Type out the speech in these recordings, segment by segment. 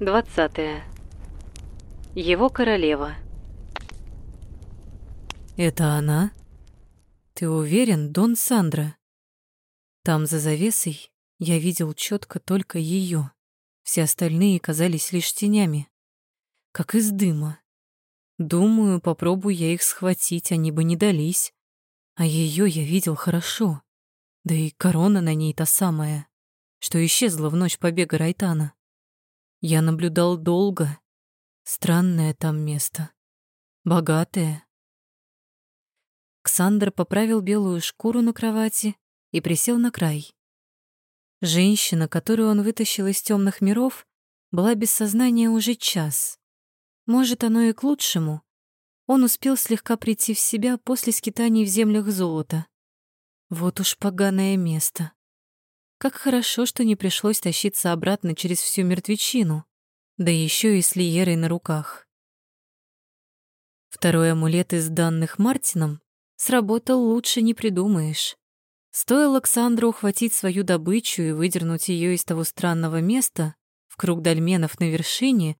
Двадцатое. Его королева. «Это она? Ты уверен, Дон Сандра?» Там, за завесой, я видел четко только ее. Все остальные казались лишь тенями, как из дыма. Думаю, попробую я их схватить, они бы не дались. А ее я видел хорошо. Да и корона на ней та самая, что исчезла в ночь побега Райтана. Я наблюдал долго. Странное там место. Богатое. Ксандр поправил белую шкуру на кровати и присел на край. Женщина, которую он вытащил из темных миров, была без сознания уже час. Может, оно и к лучшему. Он успел слегка прийти в себя после скитаний в землях золота. Вот уж поганое место. Как хорошо, что не пришлось тащиться обратно через всю мертвечину, да еще и с Лиерой на руках. Второй амулет из данных Мартином сработал лучше не придумаешь. Стоило Александру ухватить свою добычу и выдернуть ее из того странного места, в круг дольменов на вершине,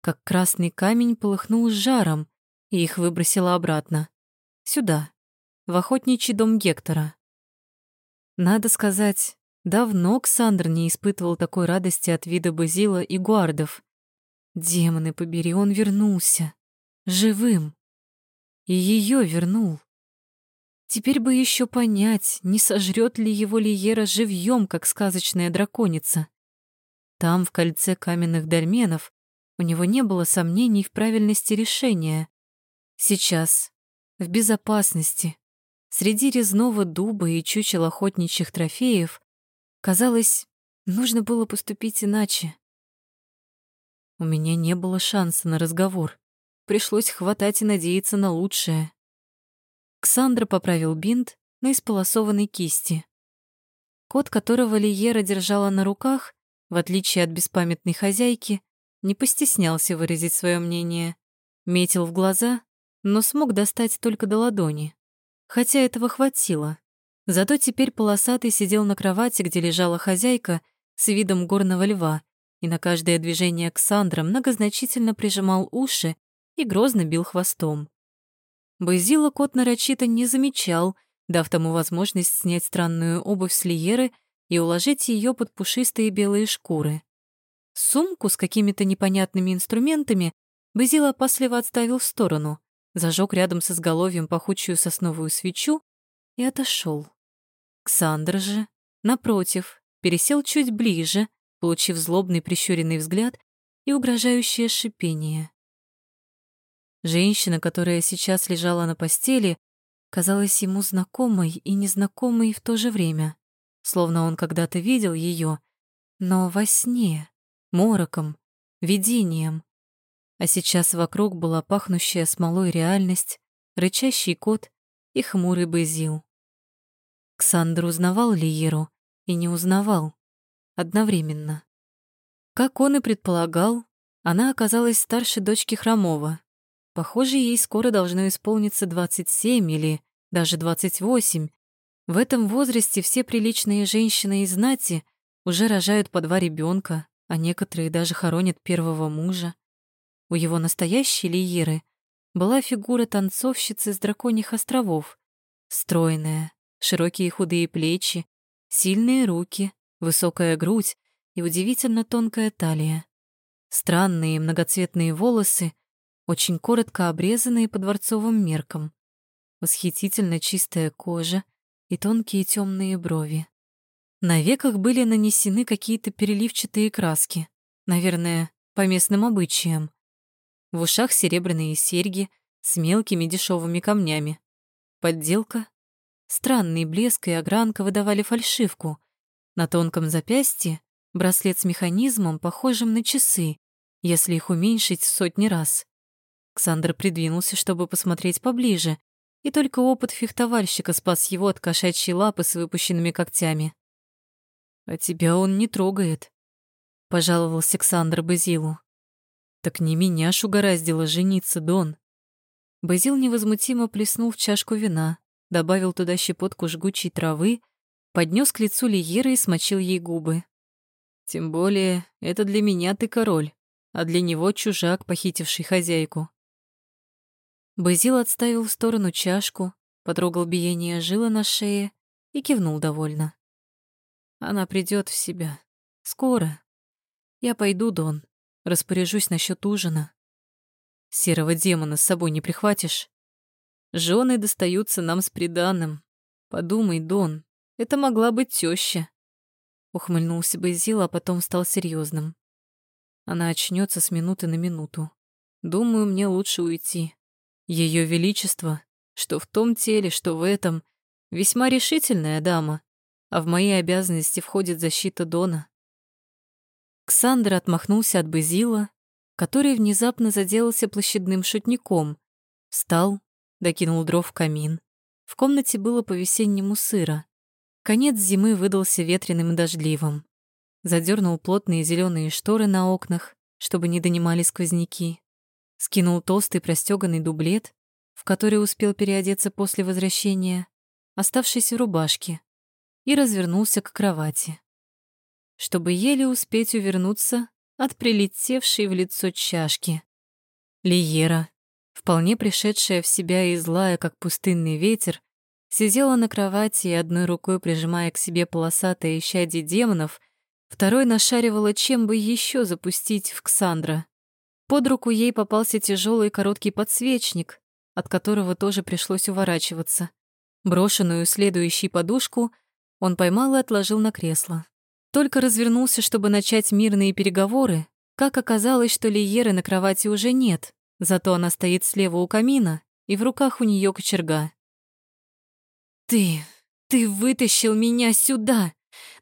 как красный камень полыхнул жаром, и их выбросило обратно. Сюда, в охотничий дом Гектора. Надо сказать, давно Ксандр не испытывал такой радости от вида Базила и гуардов. Демоны побери, он вернулся. Живым. И ее вернул. Теперь бы еще понять, не сожрет ли его Лиера живьем, как сказочная драконица. Там, в кольце каменных дольменов, у него не было сомнений в правильности решения. Сейчас, в безопасности, среди резного дуба и чучел охотничьих трофеев, казалось, нужно было поступить иначе. У меня не было шанса на разговор. Пришлось хватать и надеяться на лучшее. Ксандра поправил бинт на исполосованной кисти. Кот, которого Лиера держала на руках, в отличие от беспамятной хозяйки, не постеснялся выразить свое мнение. Метил в глаза, но смог достать только до ладони. Хотя этого хватило. Зато теперь полосатый сидел на кровати, где лежала хозяйка, с видом горного льва, и на каждое движение Ксандра многозначительно прижимал уши и грозно бил хвостом. Базила кот нарочито не замечал, дав тому возможность снять странную обувь с Лиеры и уложить ее под пушистые белые шкуры. Сумку с какими-то непонятными инструментами Базила опасливо отставил в сторону, зажег рядом с изголовьем пахучую сосновую свечу и отошел. Ксандр же, напротив, пересел чуть ближе, получив злобный прищуренный взгляд и угрожающее шипение. Женщина, которая сейчас лежала на постели, казалась ему знакомой и незнакомой в то же время, словно он когда-то видел ее, но во сне, мороком, видением. А сейчас вокруг была пахнущая смолой реальность, рычащий кот и хмурый Базил. Ксандр узнавал Лиеру и не узнавал одновременно. Как он и предполагал, она оказалась старше дочки Хромова, Похоже, ей скоро должно исполниться 27 или даже 28. В этом возрасте все приличные женщины из знати уже рожают по два ребенка, а некоторые даже хоронят первого мужа. У его настоящей Лиеры была фигура танцовщицы с драконьих островов. Стройная, широкие худые плечи, сильные руки, высокая грудь и удивительно тонкая талия. Странные многоцветные волосы — очень коротко обрезанные по дворцовым меркам. Восхитительно чистая кожа и тонкие темные брови. На веках были нанесены какие-то переливчатые краски, наверное, по местным обычаям. В ушах серебряные серьги с мелкими дешевыми камнями. Подделка. Странный блеск и огранка выдавали фальшивку. На тонком запястье браслет с механизмом, похожим на часы, если их уменьшить сотни раз. Ксандр придвинулся, чтобы посмотреть поближе, и только опыт фехтовальщика спас его от кошачьей лапы с выпущенными когтями. «А тебя он не трогает», — пожаловался Ксандр Базилу. «Так не меня ж угораздило жениться, Дон». Базил невозмутимо плеснул в чашку вина, добавил туда щепотку жгучей травы, поднес к лицу Лиеры и смочил ей губы. «Тем более, это для меня ты король, а для него чужак, похитивший хозяйку. Базил отставил в сторону чашку, потрогал биение жила на шее и кивнул довольно. Она придет в себя. Скоро. Я пойду, Дон, распоряжусь насчет ужина. Серого демона с собой не прихватишь? Жены достаются нам с приданным. Подумай, Дон, это могла быть теща. Ухмыльнулся Базил, а потом стал серьезным. Она очнется с минуты на минуту. Думаю, мне лучше уйти. Ее величество, что в том теле, что в этом, весьма решительная дама, а в мои обязанности входит защита Дона. Ксандр отмахнулся от Базила, который внезапно заделался площадным шутником, встал, докинул дров в камин. В комнате было по-весеннему сыро. Конец зимы выдался ветреным и дождливым задернул плотные зеленые шторы на окнах, чтобы не донимали сквозняки, скинул толстый простеганный дублет, в который успел переодеться после возвращения, оставшись в рубашке, и развернулся к кровати, чтобы еле успеть увернуться от прилетевшей в лицо чашки. Лиера, вполне пришедшая в себя и злая, как пустынный ветер, сидела на кровати и одной рукой прижимая к себе полосатые щади демонов, Второй нашаривала, чем бы еще запустить в Ксандра. Под руку ей попался тяжелый короткий подсвечник, от которого тоже пришлось уворачиваться. Брошенную следующей подушку он поймал и отложил на кресло. Только развернулся, чтобы начать мирные переговоры, как оказалось, что Лиеры на кровати уже нет, зато она стоит слева у камина, и в руках у нее кочерга. «Ты... ты вытащил меня сюда!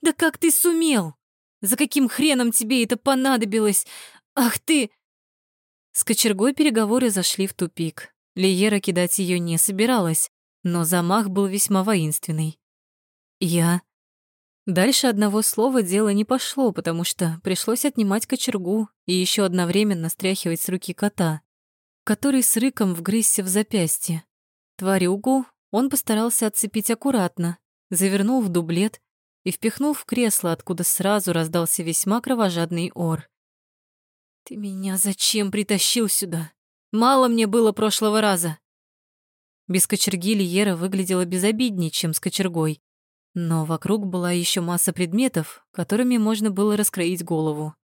Да как ты сумел?» За каким хреном тебе это понадобилось? Ах ты!» С кочергой переговоры зашли в тупик. Лиера кидать ее не собиралась, но замах был весьма воинственный. «Я...» Дальше одного слова дело не пошло, потому что пришлось отнимать кочергу и еще одновременно стряхивать с руки кота, который с рыком вгрызся в запястье. Тварюгу он постарался отцепить аккуратно, завернул в дублет и впихнул в кресло, откуда сразу раздался весьма кровожадный ор. «Ты меня зачем притащил сюда? Мало мне было прошлого раза!» Без кочерги Лиера выглядела безобиднее, чем с кочергой, но вокруг была еще масса предметов, которыми можно было раскроить голову.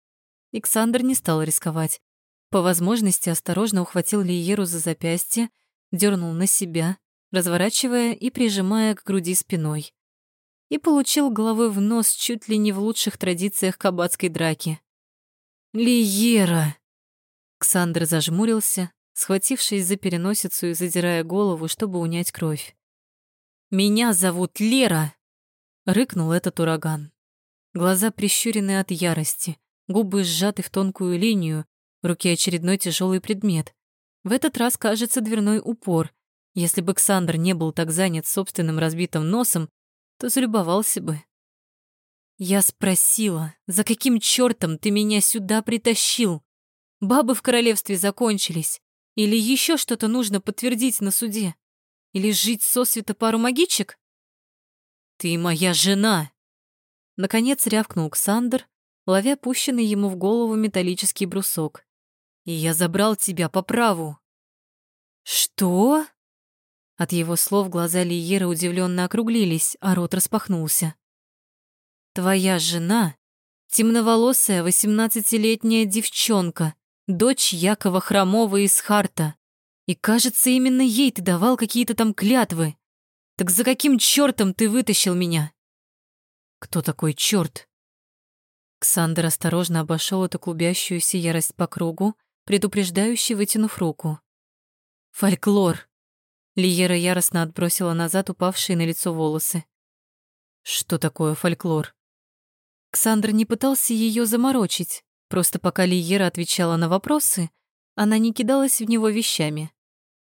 Александр не стал рисковать. По возможности осторожно ухватил Лиеру за запястье, дернул на себя, разворачивая и прижимая к груди спиной и получил головой в нос чуть ли не в лучших традициях кабацкой драки. «Лиера!» Ксандр зажмурился, схватившись за переносицу и задирая голову, чтобы унять кровь. «Меня зовут Лера!» — рыкнул этот ураган. Глаза прищурены от ярости, губы сжаты в тонкую линию, в руке очередной тяжелый предмет. В этот раз, кажется, дверной упор. Если бы Ксандр не был так занят собственным разбитым носом, то залюбовался бы. Я спросила, за каким чёртом ты меня сюда притащил? Бабы в королевстве закончились. Или еще что-то нужно подтвердить на суде? Или жить сосвета пару магичек? Ты моя жена! Наконец рявкнул Ксандр, ловя пущенный ему в голову металлический брусок. И я забрал тебя по праву. Что? От его слов глаза Лиеры удивленно округлились, а рот распахнулся. «Твоя жена — темноволосая восемнадцатилетняя девчонка, дочь Якова Хромова из Харта. И, кажется, именно ей ты давал какие-то там клятвы. Так за каким чёртом ты вытащил меня?» «Кто такой чёрт?» Ксандр осторожно обошел эту клубящуюся ярость по кругу, предупреждающий, вытянув руку. «Фольклор!» Лиера яростно отбросила назад упавшие на лицо волосы. Что такое фольклор? Ксандр не пытался ее заморочить, просто пока Лиера отвечала на вопросы, она не кидалась в него вещами.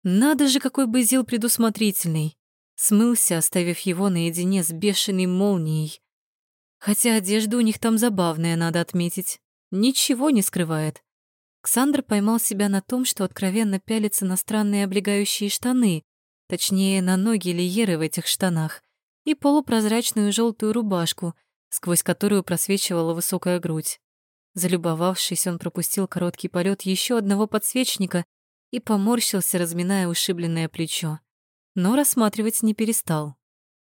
Надо же, какой Базил предусмотрительный. Смылся, оставив его наедине с бешеной молнией. Хотя одежда у них там забавная, надо отметить. Ничего не скрывает. Ксандр поймал себя на том, что откровенно пялится на странные облегающие штаны, точнее, на ноги Лиеры в этих штанах, и полупрозрачную желтую рубашку, сквозь которую просвечивала высокая грудь. Залюбовавшись, он пропустил короткий полет еще одного подсвечника и поморщился, разминая ушибленное плечо. Но рассматривать не перестал.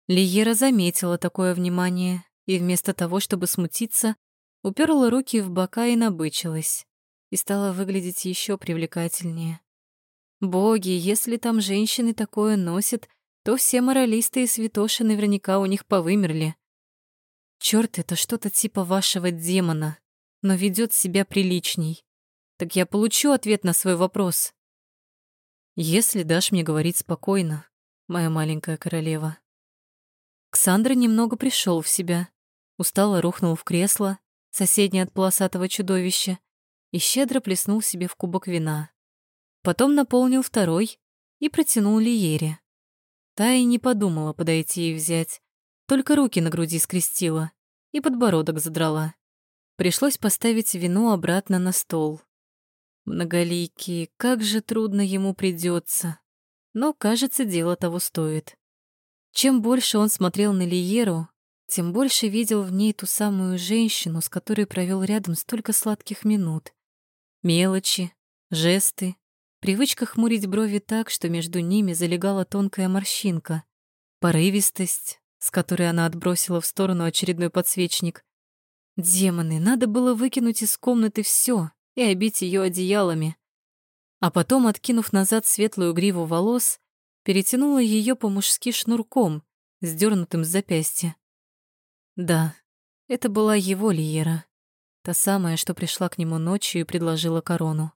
Лиера заметила такое внимание и вместо того, чтобы смутиться, уперла руки в бока и набычилась, и стала выглядеть еще привлекательнее. Боги, если там женщины такое носят, то все моралисты и святоши наверняка у них повымерли. Чёрт, это что-то типа вашего демона, но ведет себя приличней. Так я получу ответ на свой вопрос. Если дашь мне говорить спокойно, моя маленькая королева. Ксандра немного пришел в себя, устало рухнул в кресло, соседнее от полосатого чудовища, и щедро плеснул себе в кубок вина. Потом наполнил второй и протянул Лиере. Та и не подумала подойти и взять, только руки на груди скрестила и подбородок задрала. Пришлось поставить вино обратно на стол. Многоликий, как же трудно ему придется, но, кажется, дело того стоит. Чем больше он смотрел на Лиеру, тем больше видел в ней ту самую женщину, с которой провел рядом столько сладких минут. Мелочи, жесты, привычка хмурить брови так, что между ними залегала тонкая морщинка, порывистость, с которой она отбросила в сторону очередной подсвечник. Демоны, надо было выкинуть из комнаты все и обить ее одеялами. А потом, откинув назад светлую гриву волос, перетянула ее по-мужски шнурком, сдернутым с запястья. Да, это была его Лиера, та самая, что пришла к нему ночью и предложила корону.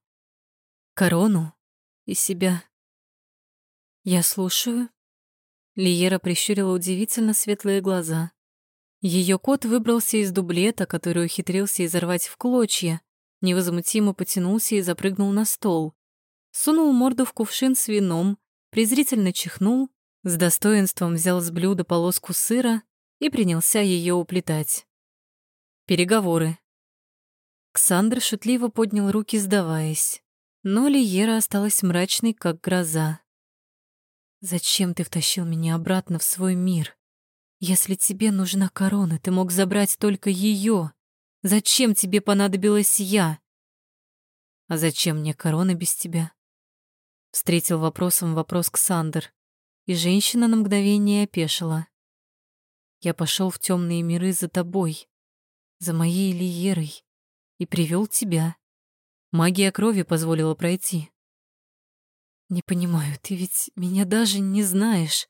Корону и себя. Я слушаю. Лиера прищурила удивительно светлые глаза. Ее кот выбрался из дублета, который ухитрился изорвать в клочья, невозмутимо потянулся и запрыгнул на стол. Сунул морду в кувшин с вином, презрительно чихнул, с достоинством взял с блюда полоску сыра и принялся ее уплетать. Переговоры. Ксандр шутливо поднял руки, сдаваясь, но Лиера осталась мрачной, как гроза. «Зачем ты втащил меня обратно в свой мир? Если тебе нужна корона, ты мог забрать только ее. Зачем тебе понадобилась я?» «А зачем мне корона без тебя?» Встретил вопросом вопрос Ксандр, и женщина на мгновение опешила. Я пошел в темные миры за тобой, за моей Лиерой, и привел тебя. Магия крови позволила пройти. Не понимаю, ты ведь меня даже не знаешь.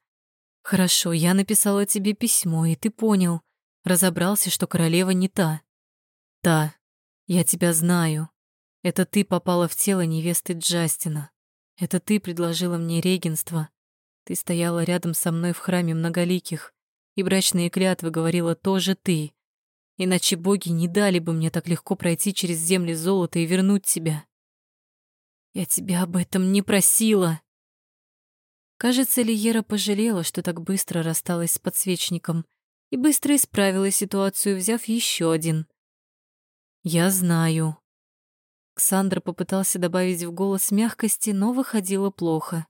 Хорошо, я написала тебе письмо, и ты понял, разобрался, что королева не та. Та, я тебя знаю. Это ты попала в тело невесты Джастина. Это ты предложила мне регенство. Ты стояла рядом со мной в храме многоликих, и брачные клятвы говорила тоже ты. Иначе боги не дали бы мне так легко пройти через земли золота и вернуть тебя. Я тебя об этом не просила. Кажется, Лиера пожалела, что так быстро рассталась с подсвечником и быстро исправила ситуацию, взяв еще один. Я знаю. Ксандр попытался добавить в голос мягкости, но выходило плохо.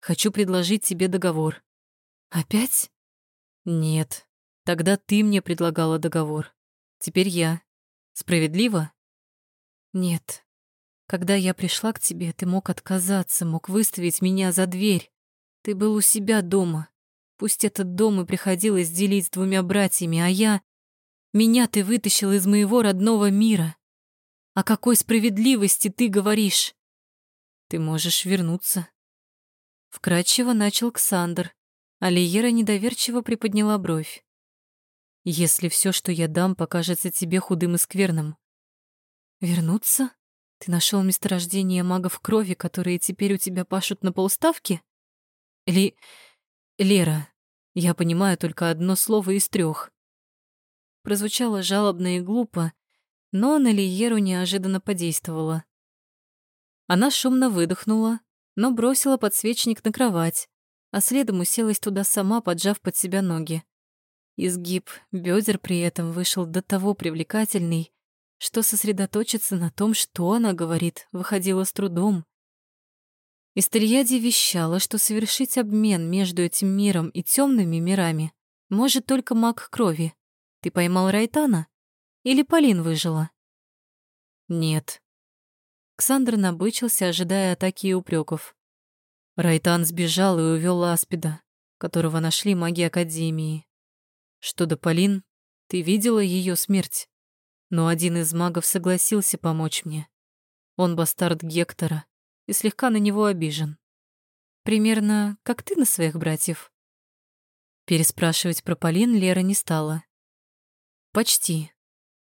«Хочу предложить тебе договор». «Опять?» «Нет. Тогда ты мне предлагала договор. Теперь я. Справедливо?» «Нет. Когда я пришла к тебе, ты мог отказаться, мог выставить меня за дверь. Ты был у себя дома. Пусть этот дом и приходилось делить с двумя братьями, а я... Меня ты вытащил из моего родного мира. О какой справедливости ты говоришь? Ты можешь вернуться. Вкратчиво начал Ксандр, а Лиера недоверчиво приподняла бровь. Если все, что я дам, покажется тебе худым и скверным. Вернуться? Ты нашел месторождение магов крови, которые теперь у тебя пашут на полставки? Ли... Лера, я понимаю только одно слово из трех. Прозвучало жалобно и глупо, но на Лиеру неожиданно подействовала. Она шумно выдохнула, но бросила подсвечник на кровать, а следом уселась туда сама, поджав под себя ноги. Изгиб бедер при этом вышел до того привлекательный, что сосредоточиться на том, что она говорит, выходило с трудом. Истельяди вещала, что совершить обмен между этим миром и темными мирами может только маг крови. Ты поймал Райтана? Или Полин выжила? Нет. Ксандр набычился, ожидая атаки и упреков. Райтан сбежал и увел Аспида, которого нашли маги Академии. Что до Полин, ты видела ее смерть? Но один из магов согласился помочь мне. Он бастард Гектора и слегка на него обижен. Примерно как ты на своих братьев. Переспрашивать про Полин Лера не стала. Почти.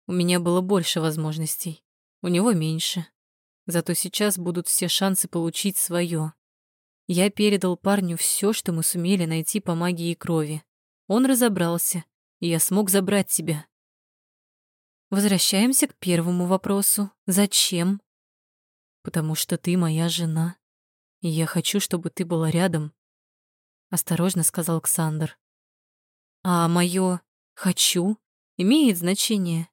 У меня было больше возможностей, у него меньше. Зато сейчас будут все шансы получить свое. Я передал парню все, что мы сумели найти по магии крови. Он разобрался, и я смог забрать тебя. Возвращаемся к первому вопросу. Зачем? Потому что ты моя жена, и я хочу, чтобы ты была рядом. Осторожно сказал Александр. А мое «хочу» имеет значение?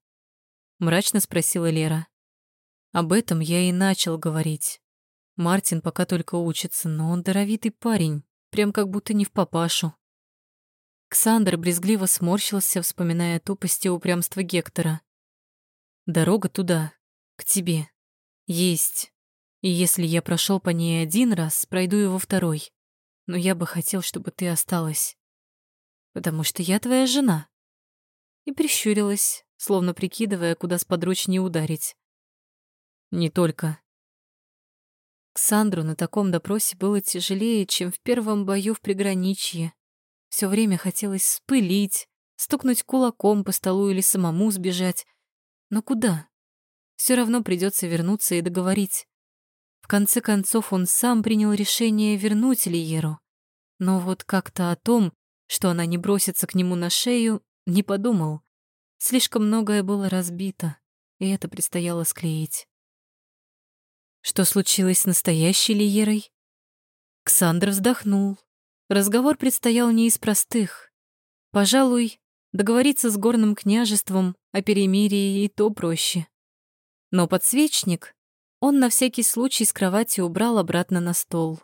Мрачно спросила Лера. Об этом я и начал говорить. Мартин пока только учится, но он даровитый парень, прям как будто не в папашу. Ксандр брезгливо сморщился, вспоминая тупость и упрямство Гектора. «Дорога туда, к тебе, есть. И если я прошел по ней один раз, пройду его второй. Но я бы хотел, чтобы ты осталась. Потому что я твоя жена». И прищурилась, словно прикидывая, куда сподручнее ударить. Не только. Ксандру на таком допросе было тяжелее, чем в первом бою в приграничье. Все время хотелось спылить, стукнуть кулаком по столу или самому сбежать. Но куда? Все равно придется вернуться и договорить. В конце концов, он сам принял решение вернуть Лиеру. Но вот как-то о том, что она не бросится к нему на шею, не подумал. Слишком многое было разбито, и это предстояло склеить. Что случилось с настоящей Лиерой? Ксандр вздохнул. Разговор предстоял не из простых. Пожалуй, договориться с горным княжеством о перемирии и то проще. Но подсвечник он на всякий случай с кровати убрал обратно на стол.